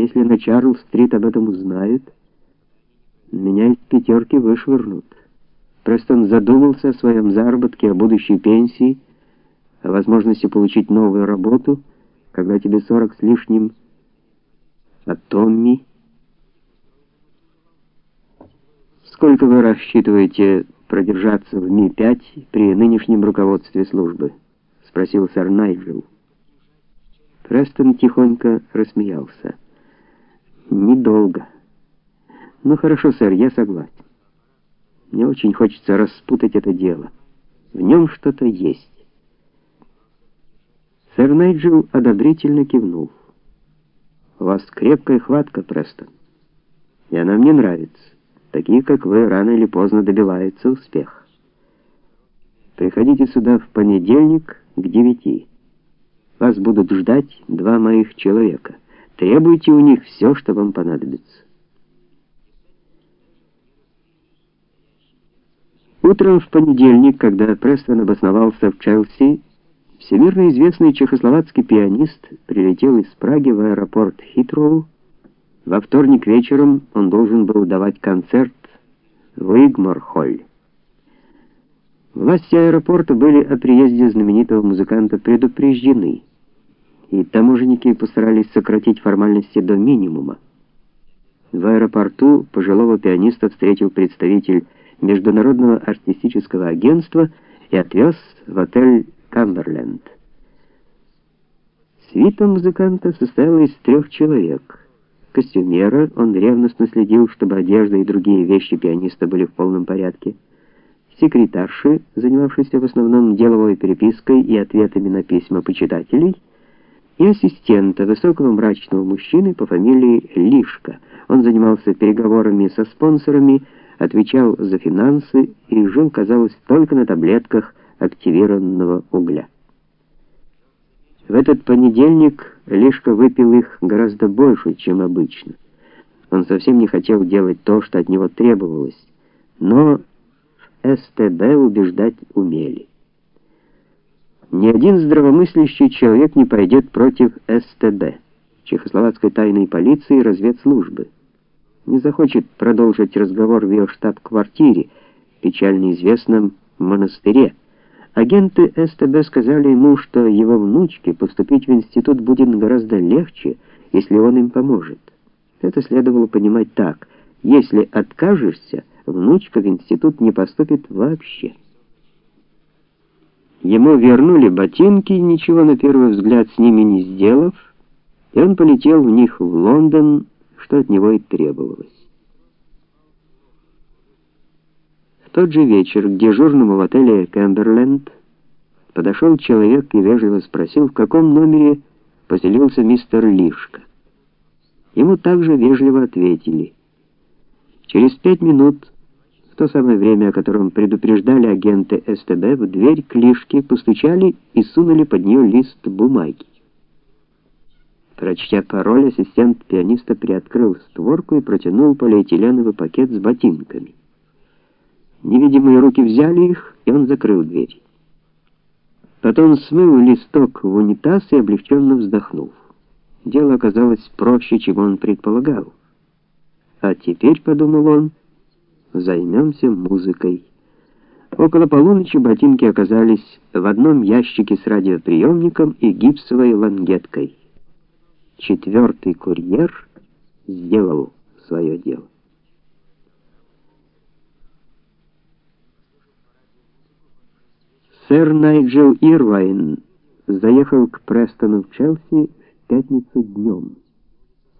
Если на Чарльз-стрит об этом узнают, меня из пятерки вышвырнут. Престон задумался о своем заработке, о будущей пенсии, о возможности получить новую работу, когда тебе сорок с лишним, а Томми... Сколько вы рассчитываете продержаться в Ми-5 при нынешнем руководстве службы? спросил сэр Найджел. Престон тихонько рассмеялся. Недолго. Ну хорошо, сэр, я согласен. Мне очень хочется распутать это дело. В нем что-то есть. Сэр Найджел одобрительно кивнул. У вас крепкая хватка, Престон. И она мне нравится. Такие, как вы, рано или поздно добиваются успеха. Приходите сюда в понедельник к девяти. Вас будут ждать два моих человека. Требуйте у них все, что вам понадобится. Утром в понедельник, когда Престон обосновался в Челси, всемирно известный чехословацкий пианист прилетел из Праги в аэропорт Хитроу. Во вторник вечером он должен был давать концерт в Игмор-холле. Власти аэропорта были о приезде знаменитого музыканта предупреждены, и таможенники постарались сократить формальности до минимума. В аэропорту пожилого пианиста встретил представитель Международного артистического агентства и отвез в отель Камберленд. Свита музыканта состояла из трех человек. Костюмера, он ревностно следил, чтобы одежда и другие вещи пианиста были в полном порядке. Секретарши, занимавшейся в основном деловой перепиской и ответами на письма почитателей, и ассистента, высокого мрачного мужчины по фамилии Лишка. Он занимался переговорами со спонсорами, отвечал за финансы и жил, казалось, только на таблетках активированного угля. В этот понедельник Лишка выпил их гораздо больше, чем обычно. Он совсем не хотел делать то, что от него требовалось, но в СТБ убеждать умели. Ни один здравомыслящий человек не пойдет против СТБ, Чехословацкой тайной полиции и разведслужбы не захочет продолжить разговор в ее штаб-квартире, печально известном монастыре. Агенты СТБ сказали ему, что его внучке поступить в институт будет гораздо легче, если он им поможет. Это следовало понимать так: если откажешься, внучка в институт не поступит вообще. Ему вернули ботинки, ничего на первый взгляд с ними не сделав, и он полетел в них в Лондон что от него и требовалось. В тот же вечер к дежурному в отеле Кэмберленд подошел человек и вежливо спросил, в каком номере поселился мистер Лишка. Ему также вежливо ответили. Через пять минут, то самое время, о котором предупреждали агенты СТБ, в дверь к Лишке постучали и сунули под нее лист бумаги. Прочтя пароль, ассистент пианиста приоткрыл створку и протянул полиэтиленовый пакет с ботинками. Невидимые руки взяли их, и он закрыл дверь. Потом смыл листок в унитаз и облегченно вздохнул. Дело оказалось проще, чем он предполагал. А теперь, подумал он, займемся музыкой. Около полуночи ботинки оказались в одном ящике с радиоприемником и гипсовой лангеткой четвертый курьер сделал свое дело. Сэр Найджел Ирвайн заехал к Престону в Челси в пятницу днем.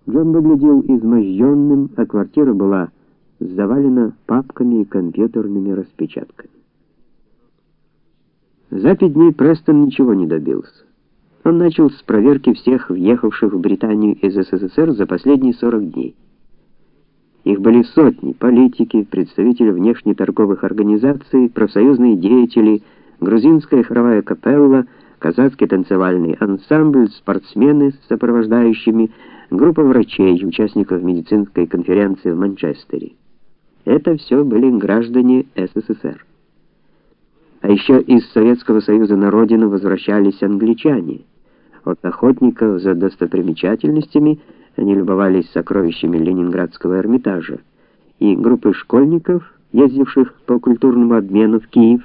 Джон выглядел изможденным, а квартира была завалена папками и компьютерными распечатками. За пять дней Престон ничего не добился. Он начал с проверки всех въехавших в Британию из СССР за последние 40 дней. Их были сотни: политики, представители внешнеторговых организаций, профсоюзные деятели, грузинская хоровая капелла, казахский танцевальный ансамбль, спортсмены с сопровождающими, группа врачей, участников медицинской конференции в Манчестере. Это все были граждане СССР. А еще из Советского Союза на родину возвращались англичане. От охотников за достопримечательностями Они любовались сокровищами Ленинградского Эрмитажа, и группы школьников, ездивших по культурному обмену в Киев,